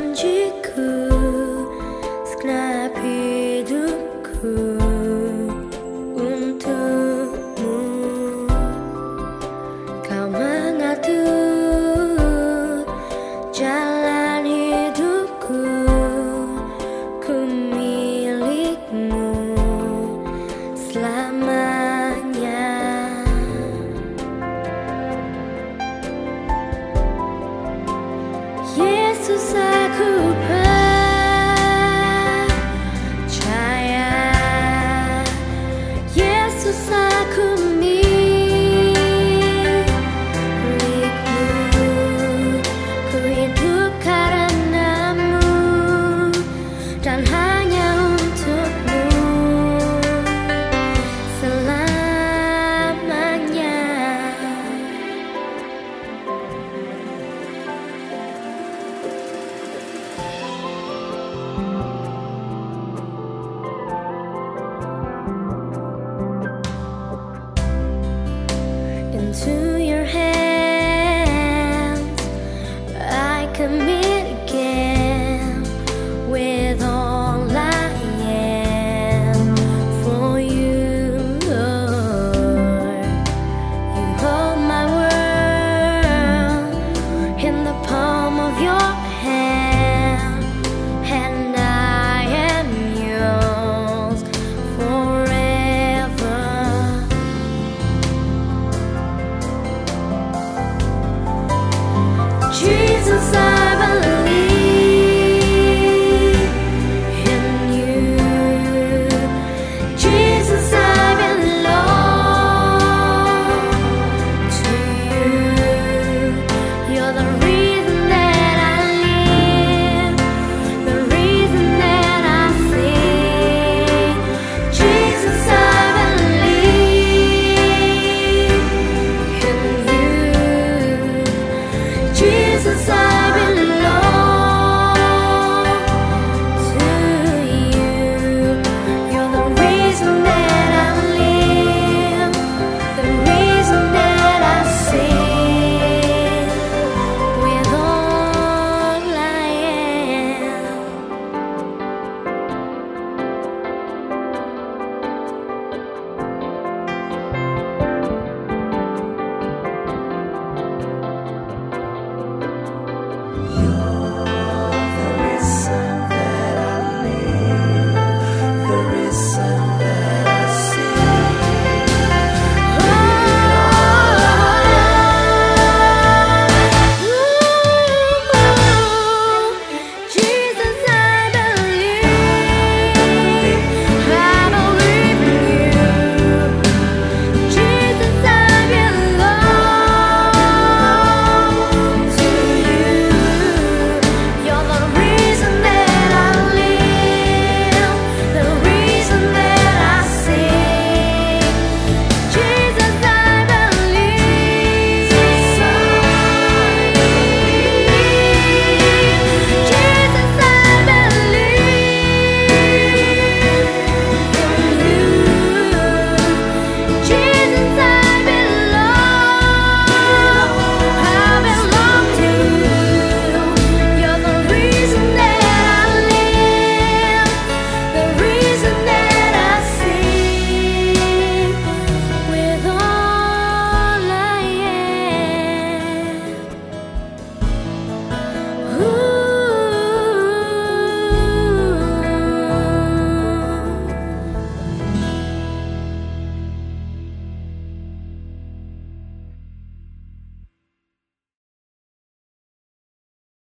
人去 Yesus aku look me